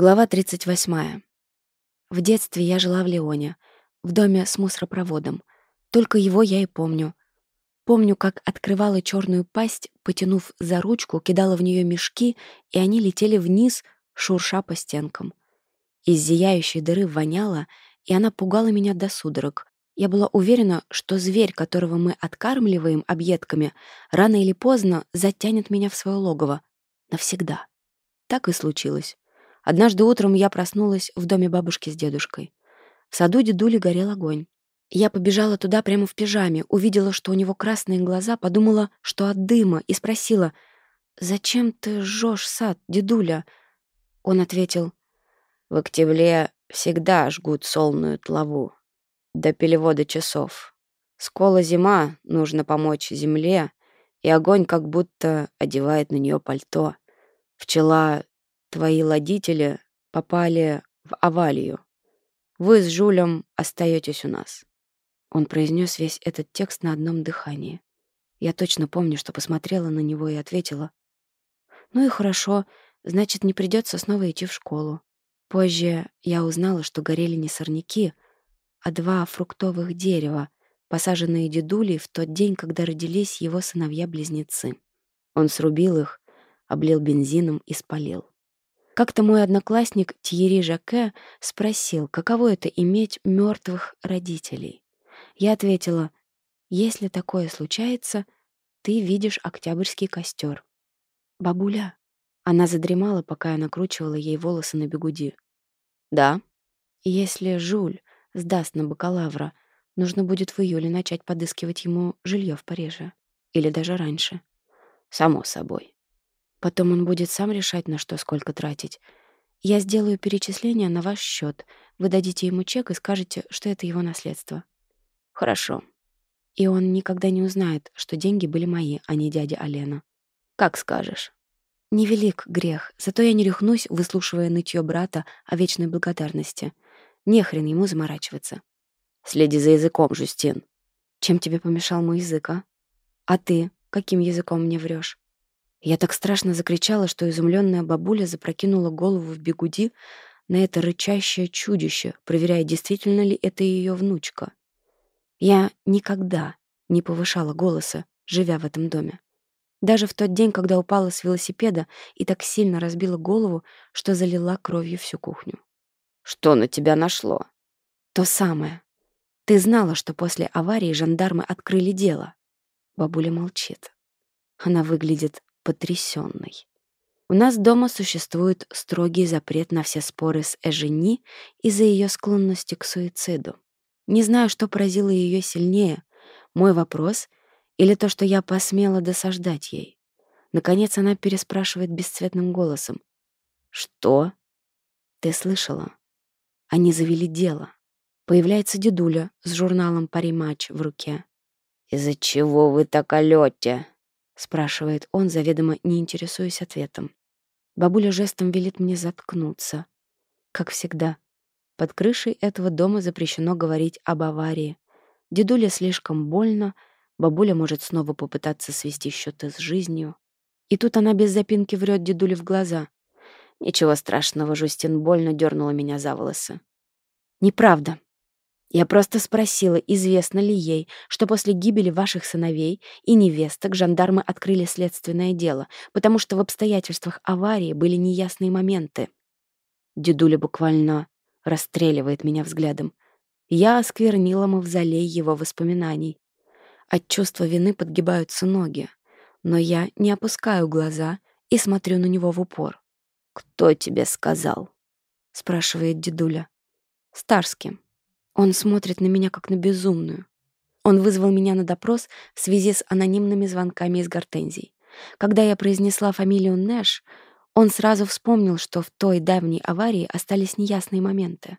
Глава 38. В детстве я жила в Леоне, в доме с мусоропроводом. Только его я и помню. Помню, как открывала черную пасть, потянув за ручку, кидала в нее мешки, и они летели вниз, шурша по стенкам. Из зияющей дыры воняло, и она пугала меня до судорог. Я была уверена, что зверь, которого мы откармливаем объедками, рано или поздно затянет меня в свое логово. Навсегда. Так и случилось. Однажды утром я проснулась в доме бабушки с дедушкой. В саду дедули горел огонь. Я побежала туда прямо в пижаме, увидела, что у него красные глаза, подумала, что от дыма, и спросила, «Зачем ты жжешь сад, дедуля?» Он ответил, «В октябре всегда жгут солную тлаву. До перевода часов. Скола зима, нужно помочь земле, и огонь как будто одевает на нее пальто. Пчела Твои родители попали в аварию. Вы с Жулем остаетесь у нас». Он произнес весь этот текст на одном дыхании. Я точно помню, что посмотрела на него и ответила. «Ну и хорошо, значит, не придется снова идти в школу». Позже я узнала, что горели не сорняки, а два фруктовых дерева, посаженные дедулей в тот день, когда родились его сыновья-близнецы. Он срубил их, облил бензином и спалил. Как-то мой одноклассник Тьерри Жаке спросил, каково это иметь мертвых родителей. Я ответила, если такое случается, ты видишь октябрьский костер. Бабуля. Она задремала, пока я накручивала ей волосы на бегуди. Да. Если Жуль сдаст на бакалавра, нужно будет в июле начать подыскивать ему жилье в Париже. Или даже раньше. Само собой. Потом он будет сам решать, на что сколько тратить. Я сделаю перечисление на ваш счет. Вы дадите ему чек и скажете, что это его наследство. Хорошо. И он никогда не узнает, что деньги были мои, а не дяди Алена. Как скажешь. Невелик грех, зато я не рехнусь, выслушивая нытье брата о вечной благодарности. Не хрен ему заморачиваться. Следи за языком, Жустин. Чем тебе помешал мой язык, а? А ты каким языком мне врешь? Я так страшно закричала, что изумленная бабуля запрокинула голову в бегуди на это рычащее чудище, проверяя, действительно ли это ее внучка. Я никогда не повышала голоса, живя в этом доме. Даже в тот день, когда упала с велосипеда и так сильно разбила голову, что залила кровью всю кухню. «Что на тебя нашло?» «То самое. Ты знала, что после аварии жандармы открыли дело». Бабуля молчит. Она выглядит потрясенной. У нас дома существует строгий запрет на все споры с Эжени из-за ее склонности к суициду. Не знаю, что поразило ее сильнее, мой вопрос или то, что я посмела досаждать ей. Наконец она переспрашивает бесцветным голосом. «Что?» «Ты слышала?» Они завели дело. Появляется дедуля с журналом «Пари-матч» в руке. «Из-за чего вы так олете?» спрашивает он, заведомо не интересуясь ответом. Бабуля жестом велит мне заткнуться. Как всегда, под крышей этого дома запрещено говорить об аварии. Дедуля слишком больно, бабуля может снова попытаться свести счеты с жизнью. И тут она без запинки врет дедуле в глаза. «Ничего страшного, Жустин больно дернула меня за волосы». «Неправда», я просто спросила, известно ли ей, что после гибели ваших сыновей и невесток жандармы открыли следственное дело, потому что в обстоятельствах аварии были неясные моменты. Дедуля буквально расстреливает меня взглядом. Я осквернила мавзолей его воспоминаний. От чувства вины подгибаются ноги, но я не опускаю глаза и смотрю на него в упор. «Кто тебе сказал?» — спрашивает дедуля. «Старским». Он смотрит на меня, как на безумную. Он вызвал меня на допрос в связи с анонимными звонками из гортензий. Когда я произнесла фамилию Нэш, он сразу вспомнил, что в той давней аварии остались неясные моменты.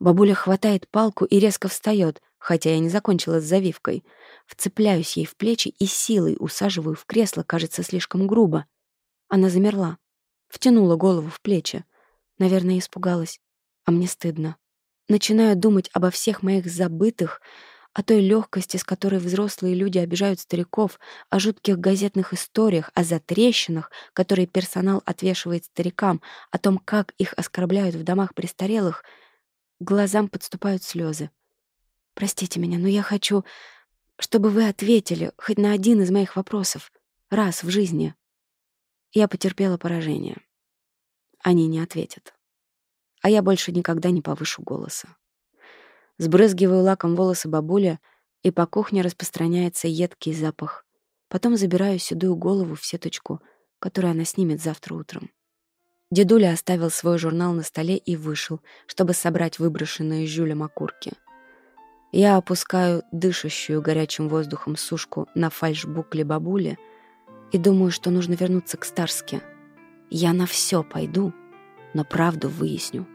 Бабуля хватает палку и резко встает, хотя я не закончила с завивкой. Вцепляюсь ей в плечи и силой усаживаю в кресло, кажется, слишком грубо. Она замерла, втянула голову в плечи. Наверное, испугалась, а мне стыдно. Начинаю думать обо всех моих забытых, о той легкости, с которой взрослые люди обижают стариков, о жутких газетных историях, о затрещинах, которые персонал отвешивает старикам, о том, как их оскорбляют в домах престарелых, глазам подступают слезы. «Простите меня, но я хочу, чтобы вы ответили хоть на один из моих вопросов. Раз в жизни». Я потерпела поражение. Они не ответят а я больше никогда не повышу голоса. Сбрызгиваю лаком волосы бабуля, и по кухне распространяется едкий запах. Потом забираю седую голову в сеточку, которую она снимет завтра утром. Дедуля оставил свой журнал на столе и вышел, чтобы собрать выброшенные Жюлем окурки. Я опускаю дышащую горячим воздухом сушку на фальшбукле бабули и думаю, что нужно вернуться к Старске. Я на все пойду, но правду выясню.